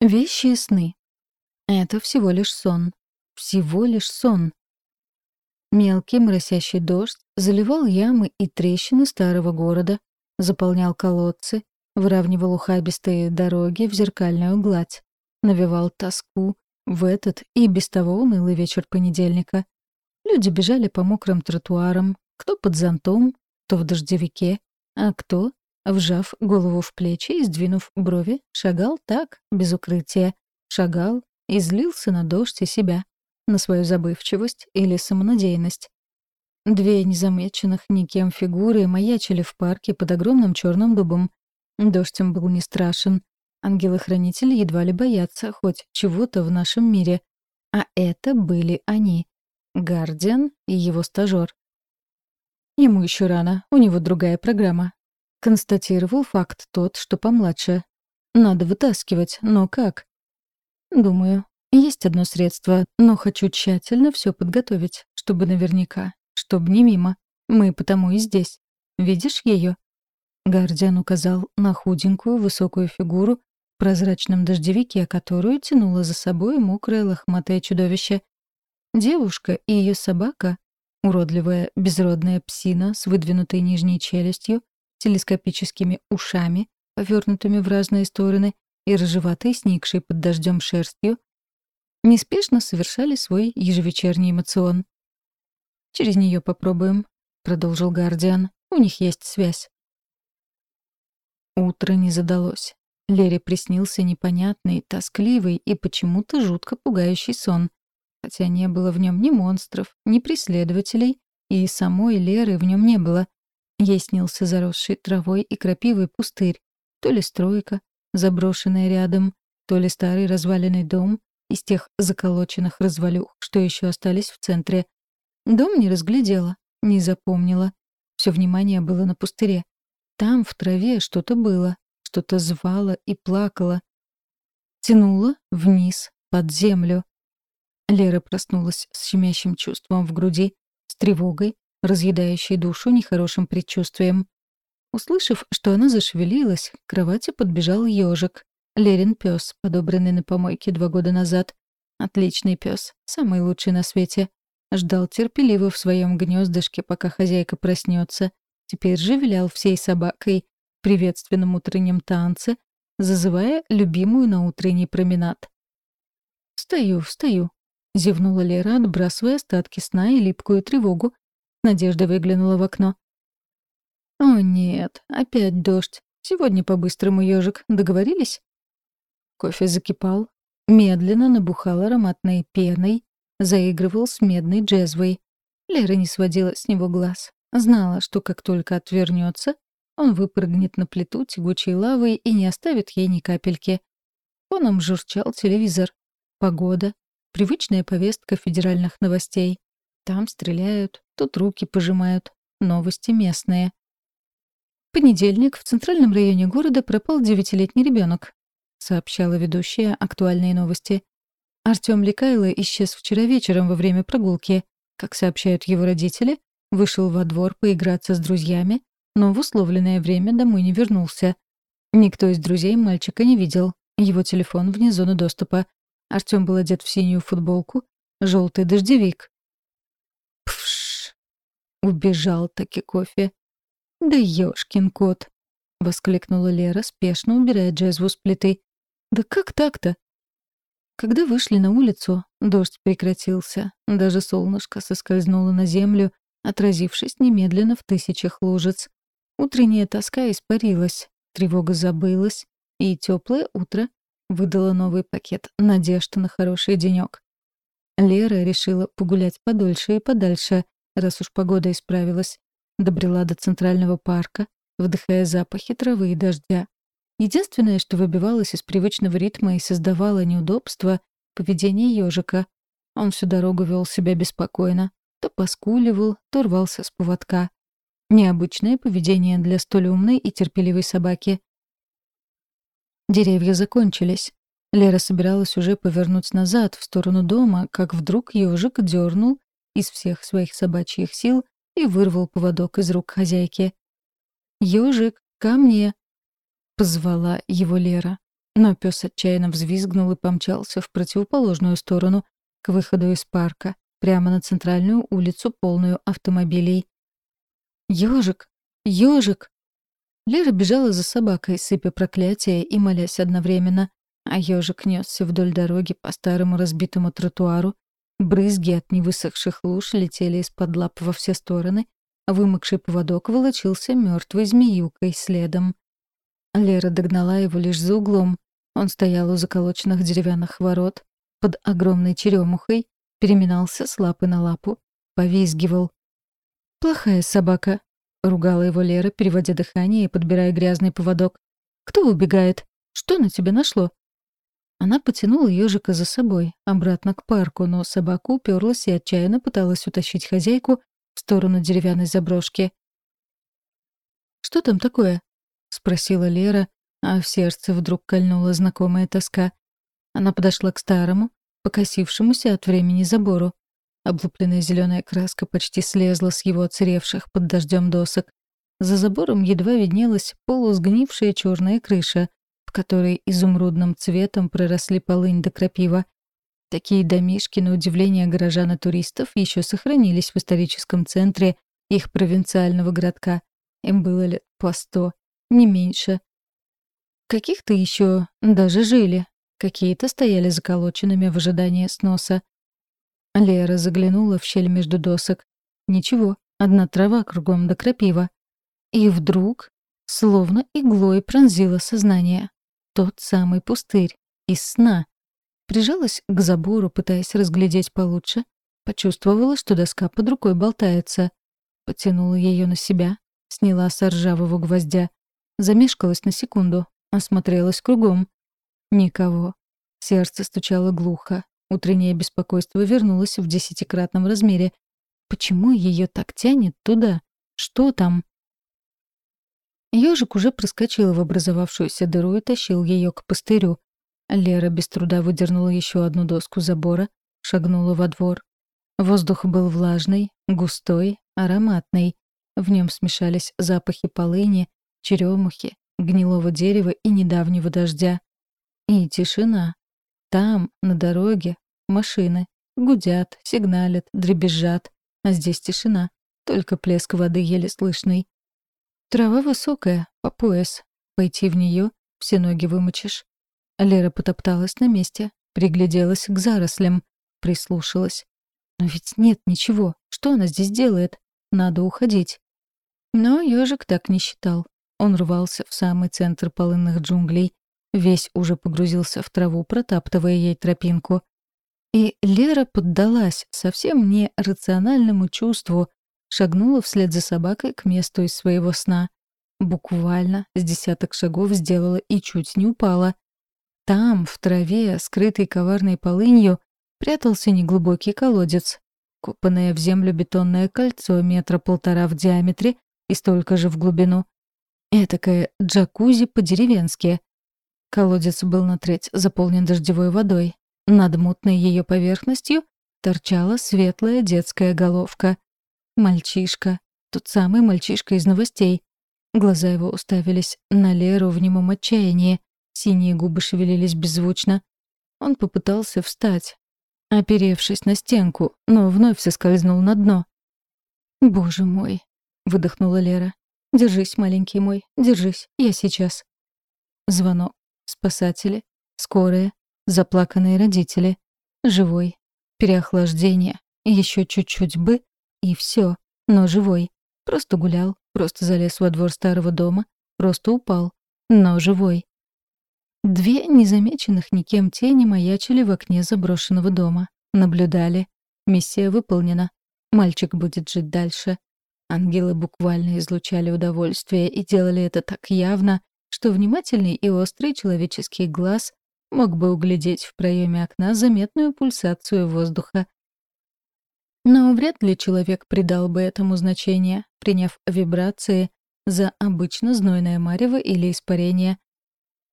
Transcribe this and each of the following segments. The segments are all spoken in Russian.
Вещи и сны. Это всего лишь сон. Всего лишь сон. Мелкий моросящий дождь заливал ямы и трещины старого города, заполнял колодцы, выравнивал ухабистые дороги в зеркальную гладь, навевал тоску в этот и без того унылый вечер понедельника. Люди бежали по мокрым тротуарам, кто под зонтом, кто в дождевике, а кто Вжав голову в плечи и сдвинув брови, шагал так, без укрытия. Шагал и злился на дождь и себя, на свою забывчивость или самонадеянность. Две незамеченных никем фигуры маячили в парке под огромным черным дубом. Дождь им был не страшен. Ангелы-хранители едва ли боятся хоть чего-то в нашем мире. А это были они. Гардиан и его стажёр. Ему еще рано, у него другая программа. Констатировал факт тот, что помладше. Надо вытаскивать, но как? Думаю, есть одно средство, но хочу тщательно все подготовить, чтобы наверняка, чтобы не мимо. Мы потому и здесь. Видишь ее? Гардиан указал на худенькую высокую фигуру в прозрачном дождевике, которую тянуло за собой мокрое лохматое чудовище. Девушка и ее собака, уродливая безродная псина с выдвинутой нижней челюстью, телескопическими ушами, повернутыми в разные стороны, и рыжеватой, сникшей под дождем шерстью, неспешно совершали свой ежевечерний эмоцион. «Через нее попробуем», — продолжил Гардиан. «У них есть связь». Утро не задалось. Лере приснился непонятный, тоскливый и почему-то жутко пугающий сон. Хотя не было в нем ни монстров, ни преследователей, и самой Леры в нем не было. Ей снился заросший травой и крапивой пустырь, то ли стройка, заброшенная рядом, то ли старый разваленный дом из тех заколоченных развалюх, что еще остались в центре. Дом не разглядела, не запомнила. Все внимание было на пустыре. Там, в траве, что-то было, что-то звало и плакало. Тянуло вниз, под землю. Лера проснулась с щемящим чувством в груди, с тревогой, разъедающей душу нехорошим предчувствием. Услышав, что она зашевелилась, к кровати подбежал ежик. Лерин пес, подобранный на помойке два года назад. Отличный пес, самый лучший на свете. Ждал терпеливо в своем гнездышке, пока хозяйка проснется. Теперь же вилял всей собакой в приветственном утреннем танце, зазывая любимую на утренний променад. «Встаю, встаю», — зевнула Лера, отбрасывая остатки сна и липкую тревогу, Надежда выглянула в окно. «О нет, опять дождь. Сегодня по-быстрому ежик. Договорились?» Кофе закипал, медленно набухал ароматной пеной, заигрывал с медной джезвой. Лера не сводила с него глаз. Знала, что как только отвернется, он выпрыгнет на плиту тягучей лавой и не оставит ей ни капельки. Фоном журчал телевизор. Погода. Привычная повестка федеральных новостей. Там стреляют, тут руки пожимают. Новости местные. понедельник в центральном районе города пропал девятилетний ребенок, сообщала ведущая актуальные новости. Артём Ликайло исчез вчера вечером во время прогулки. Как сообщают его родители, вышел во двор поиграться с друзьями, но в условленное время домой не вернулся. Никто из друзей мальчика не видел. Его телефон вне зоны доступа. Артём был одет в синюю футболку, желтый дождевик! Убежал таки кофе. Да ёшкин кот! Воскликнула Лера, спешно убирая джезву с плиты. Да как так-то? Когда вышли на улицу, дождь прекратился. Даже солнышко соскользнуло на землю, отразившись немедленно в тысячах лужиц. Утренняя тоска испарилась, тревога забылась, и теплое утро выдало новый пакет надежд на хороший денек. Лера решила погулять подольше и подальше, раз уж погода исправилась. Добрела до центрального парка, вдыхая запахи травы и дождя. Единственное, что выбивалось из привычного ритма и создавало неудобства — поведение ежика. Он всю дорогу вел себя беспокойно. То поскуливал, то рвался с поводка. Необычное поведение для столь умной и терпеливой собаки. Деревья закончились. Лера собиралась уже повернуть назад, в сторону дома, как вдруг ежик дернул из всех своих собачьих сил и вырвал поводок из рук хозяйки. «Ежик, ко мне!» — позвала его Лера. но пес отчаянно взвизгнул и помчался в противоположную сторону, к выходу из парка, прямо на центральную улицу, полную автомобилей. «Ёжик! Ёжик!» Лера бежала за собакой, сыпя проклятия и молясь одновременно, а ёжик нёсся вдоль дороги по старому разбитому тротуару, брызги от невысохших луж летели из-под лап во все стороны, а вымокший поводок волочился мёртвой змеюкой следом. Лера догнала его лишь за углом. Он стоял у заколоченных деревянных ворот, под огромной черемухой, переминался с лапы на лапу, повизгивал. «Плохая собака», — ругала его Лера, переводя дыхание и подбирая грязный поводок. «Кто убегает? Что на тебя нашло?» Она потянула ежика за собой, обратно к парку, но собака уперлась и отчаянно пыталась утащить хозяйку в сторону деревянной заброшки. «Что там такое?» — спросила Лера, а в сердце вдруг кольнула знакомая тоска. Она подошла к старому, покосившемуся от времени забору. Облупленная зеленая краска почти слезла с его оцаревших под дождем досок. За забором едва виднелась полусгнившая черная крыша, в которой изумрудным цветом проросли полынь до крапива. Такие домишки, на удивление горожан и туристов, еще сохранились в историческом центре их провинциального городка. Им было лет по сто, не меньше. Каких-то еще даже жили, Какие-то стояли заколоченными в ожидании сноса. Лера заглянула в щель между досок. Ничего, одна трава кругом до крапива. И вдруг, словно иглой пронзила сознание. Тот самый пустырь. Из сна. Прижалась к забору, пытаясь разглядеть получше. Почувствовала, что доска под рукой болтается. Потянула ее на себя, сняла с ржавого гвоздя. Замешкалась на секунду, осмотрелась кругом. Никого. Сердце стучало глухо. Утреннее беспокойство вернулось в десятикратном размере. Почему ее так тянет туда? Что там? Ёжик уже проскочил в образовавшуюся дыру и тащил ее к пустырю. Лера без труда выдернула еще одну доску забора, шагнула во двор. Воздух был влажный, густой, ароматный. В нем смешались запахи полыни, черемухи, гнилого дерева и недавнего дождя. И тишина. Там, на дороге, машины. Гудят, сигналят, дребезжат. А здесь тишина. Только плеск воды еле слышный. Трава высокая, по пояс. Пойти в нее все ноги вымочишь. Лера потопталась на месте, пригляделась к зарослям, прислушалась. Но ведь нет ничего. Что она здесь делает? Надо уходить. Но ежик так не считал. Он рвался в самый центр полынных джунглей, Весь уже погрузился в траву, протаптывая ей тропинку. И Лера поддалась совсем не рациональному чувству, шагнула вслед за собакой к месту из своего сна. Буквально с десяток шагов сделала и чуть не упала. Там, в траве, скрытый коварной полынью, прятался неглубокий колодец, копанное в землю бетонное кольцо метра полтора в диаметре и столько же в глубину. Этакое джакузи по-деревенски. Колодец был на треть заполнен дождевой водой. Над мутной ее поверхностью торчала светлая детская головка. Мальчишка. Тот самый мальчишка из новостей. Глаза его уставились на Леру в немом отчаянии. Синие губы шевелились беззвучно. Он попытался встать, оперевшись на стенку, но вновь соскользнул на дно. «Боже мой!» — выдохнула Лера. «Держись, маленький мой, держись, я сейчас». Звонок. Спасатели, скорые, заплаканные родители, живой, переохлаждение, еще чуть-чуть бы, и все, но живой. Просто гулял, просто залез во двор старого дома, просто упал, но живой. Две незамеченных никем тени маячили в окне заброшенного дома. Наблюдали. Миссия выполнена. Мальчик будет жить дальше. Ангелы буквально излучали удовольствие и делали это так явно, что внимательный и острый человеческий глаз мог бы углядеть в проеме окна заметную пульсацию воздуха. Но вряд ли человек придал бы этому значение, приняв вибрации за обычно знойное марево или испарение.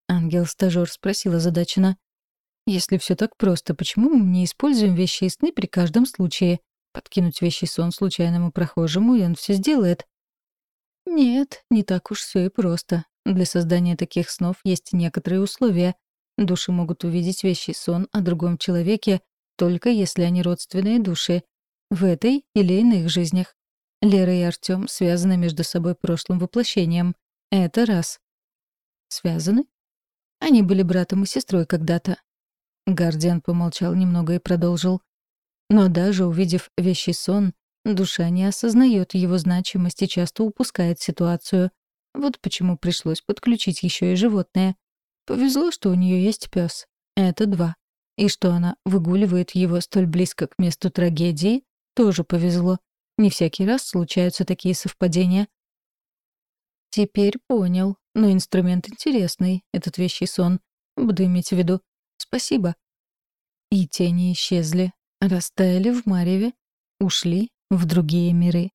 Ангел-стажёр спросил озадаченно. «Если все так просто, почему мы не используем вещи и сны при каждом случае? Подкинуть вещи сон случайному прохожему, и он все сделает». «Нет, не так уж все и просто. Для создания таких снов есть некоторые условия. Души могут увидеть вещий сон о другом человеке, только если они родственные души. В этой или иных жизнях. Лера и Артём связаны между собой прошлым воплощением. Это раз. Связаны? Они были братом и сестрой когда-то. Гардиан помолчал немного и продолжил. Но даже увидев вещий сон, душа не осознает его значимость и часто упускает ситуацию. Вот почему пришлось подключить еще и животное. Повезло, что у нее есть пес. Это два. И что она выгуливает его столь близко к месту трагедии, тоже повезло. Не всякий раз случаются такие совпадения. Теперь понял. Но инструмент интересный, этот вещий сон. Буду иметь в виду. Спасибо. И тени исчезли, растаяли в мареве, ушли в другие миры.